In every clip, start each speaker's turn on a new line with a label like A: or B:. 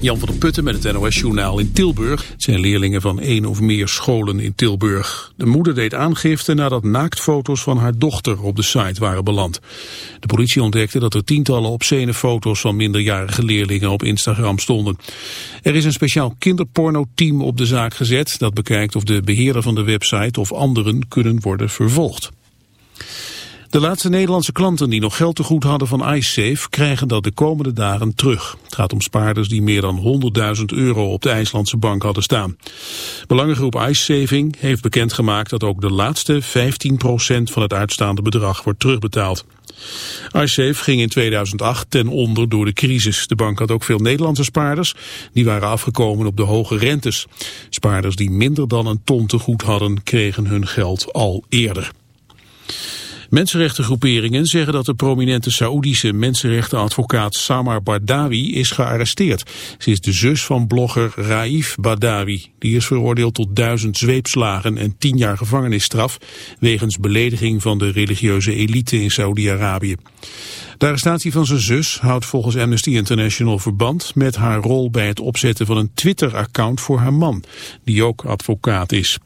A: Jan van der Putten met het NOS-journaal in Tilburg. Het zijn leerlingen van één of meer scholen in Tilburg. De moeder deed aangifte nadat naaktfoto's van haar dochter op de site waren beland. De politie ontdekte dat er tientallen obscene foto's van minderjarige leerlingen op Instagram stonden. Er is een speciaal kinderporno-team op de zaak gezet... dat bekijkt of de beheerder van de website of anderen kunnen worden vervolgd. De laatste Nederlandse klanten die nog geld te goed hadden van iSafe krijgen dat de komende dagen terug. Het gaat om spaarders die meer dan 100.000 euro op de IJslandse bank hadden staan. Belangengroep iSaving heeft bekendgemaakt dat ook de laatste 15% van het uitstaande bedrag wordt terugbetaald. iSafe ging in 2008 ten onder door de crisis. De bank had ook veel Nederlandse spaarders. Die waren afgekomen op de hoge rentes. Spaarders die minder dan een ton te goed hadden kregen hun geld al eerder. Mensenrechtengroeperingen zeggen dat de prominente Saoedische mensenrechtenadvocaat Samar Bardawi is gearresteerd. Ze is de zus van blogger Raif Badawi. Die is veroordeeld tot duizend zweepslagen en tien jaar gevangenisstraf wegens belediging van de religieuze elite in Saoedi-Arabië. De arrestatie van zijn zus houdt volgens Amnesty International verband met haar rol bij het opzetten van een Twitter-account voor haar man, die ook advocaat is.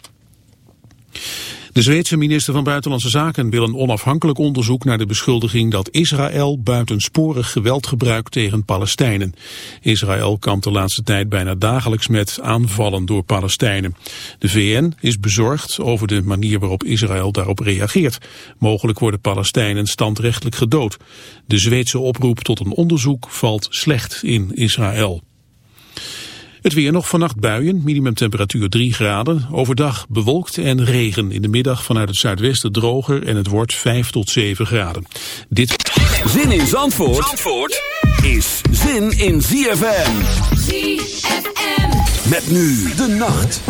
A: De Zweedse minister van Buitenlandse Zaken wil een onafhankelijk onderzoek naar de beschuldiging dat Israël buitensporig geweld gebruikt tegen Palestijnen. Israël kampt de laatste tijd bijna dagelijks met aanvallen door Palestijnen. De VN is bezorgd over de manier waarop Israël daarop reageert. Mogelijk worden Palestijnen standrechtelijk gedood. De Zweedse oproep tot een onderzoek valt slecht in Israël. Het weer nog vannacht buien, minimumtemperatuur 3 graden. Overdag bewolkt en regen. In de middag vanuit het zuidwesten droger en het wordt 5 tot 7 graden. Dit...
B: Zin in Zandvoort, Zandvoort is zin in ZFM.
C: ZFM.
B: Met nu de nacht.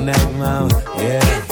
D: now, yeah.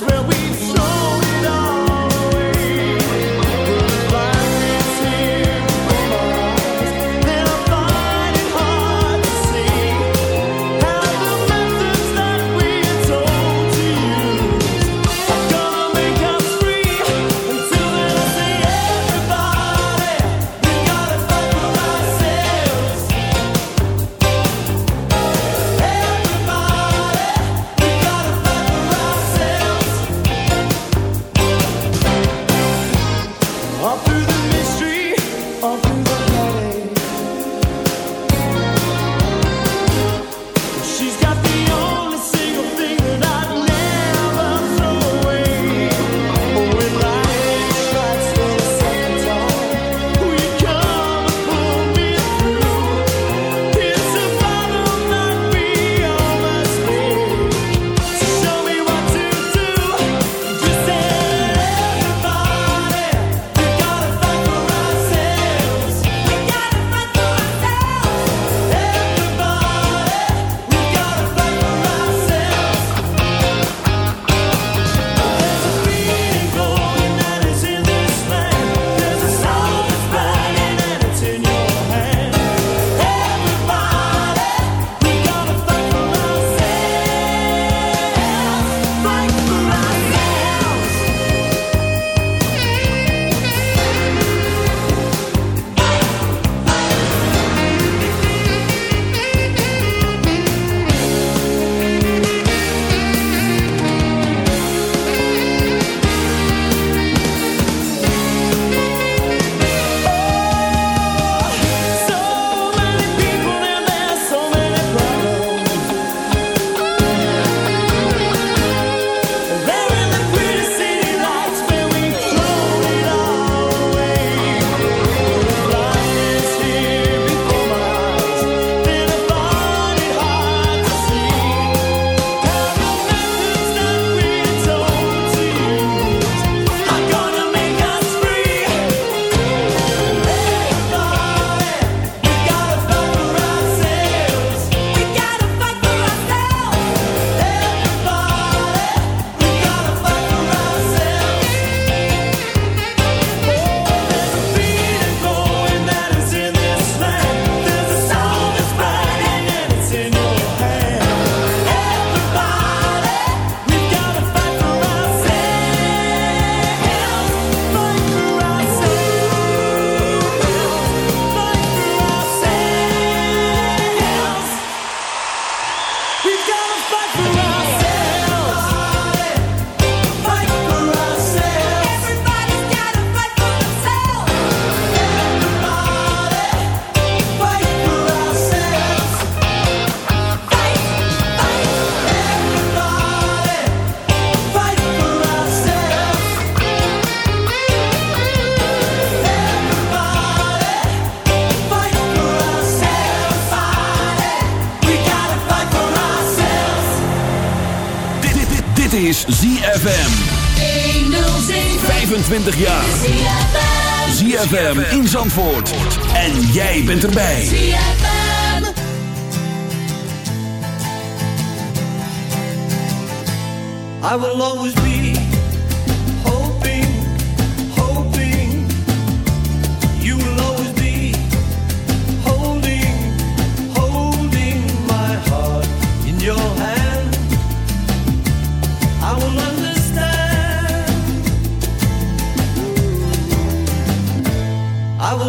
E: Is
C: ZFM
B: in Zandvoort. En jij bent erbij.
C: ZFM.
E: I will always be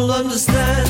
E: understand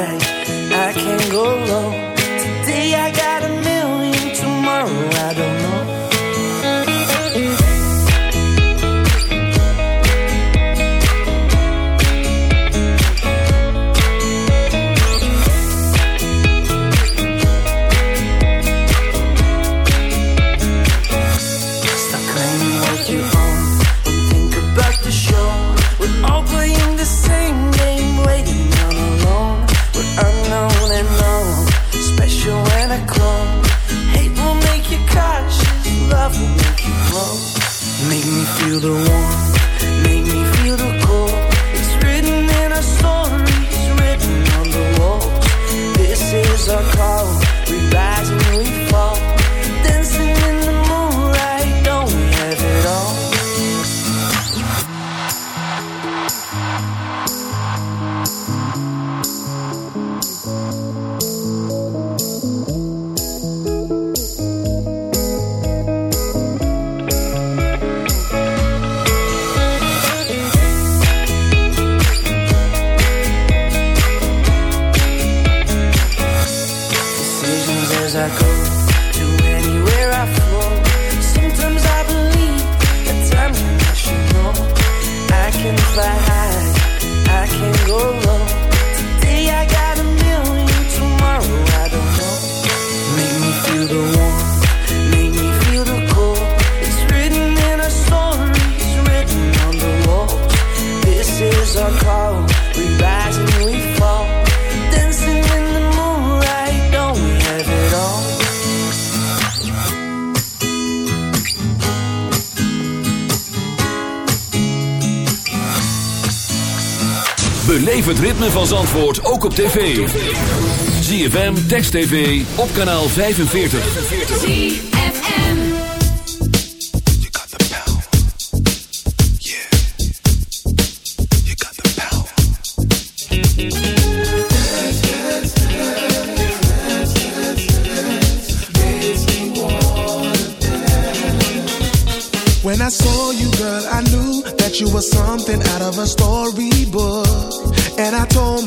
B: Beleef het ritme van Zandvoort ook op tv. ZFM, Text TV, op kanaal 45.
C: ZFM You
F: got the power. Yeah. You got the power. When I saw you, girl, I knew that you were something out of a story.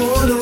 F: wanna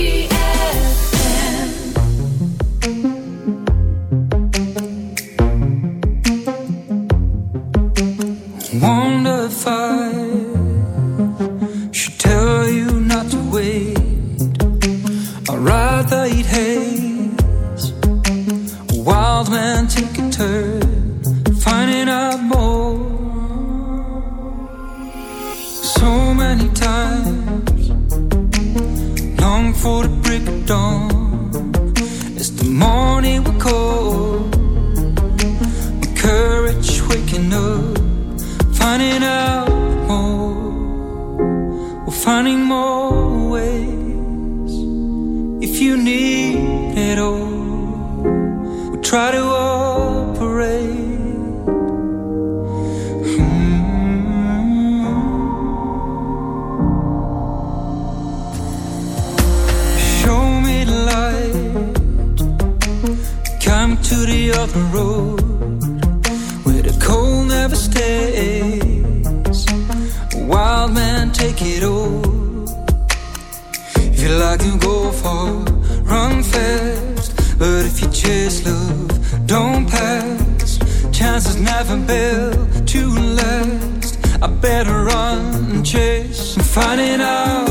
G: Finding more ways if you need it all. We we'll try to operate. Hmm. Show me the light. Come to the other road chance is never built to last. I better run and chase and find it out.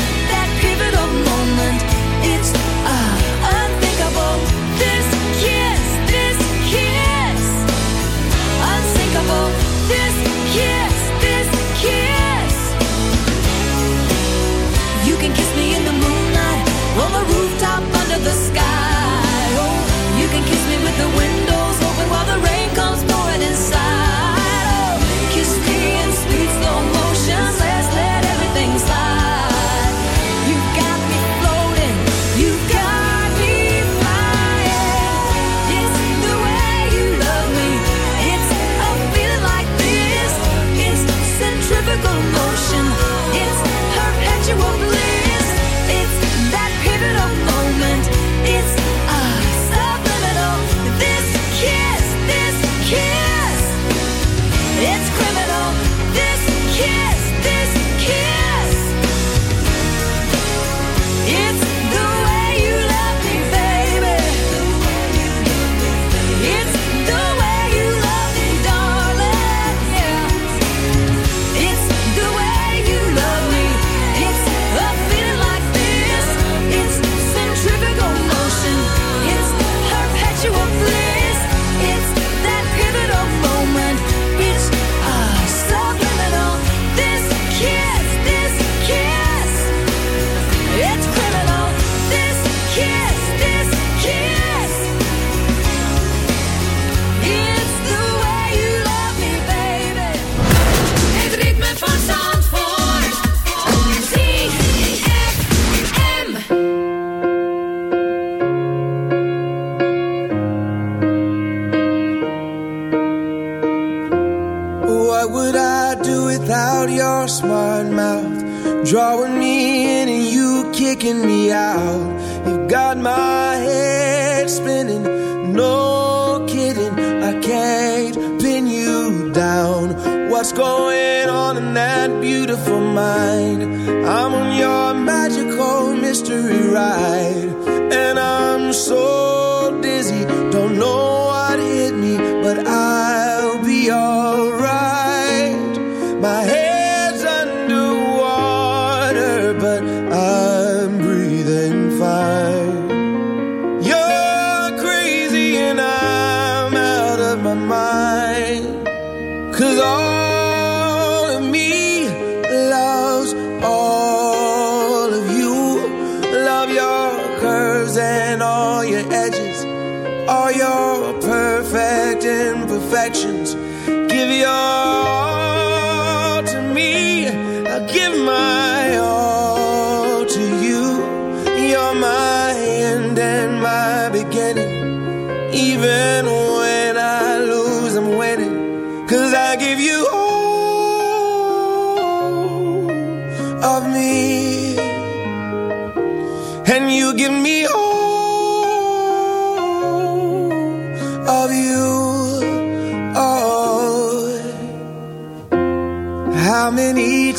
H: but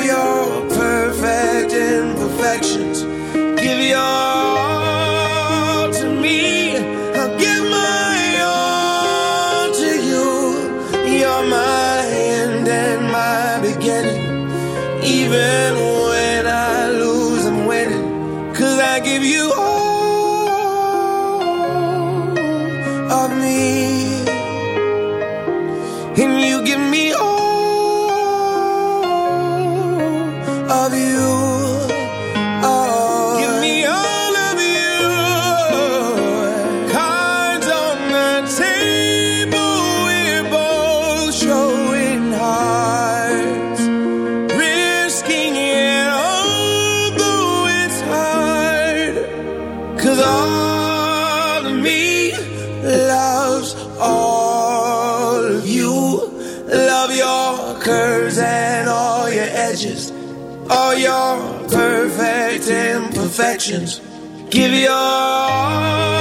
H: your perfect imperfections. Give your Give your all.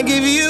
H: I give you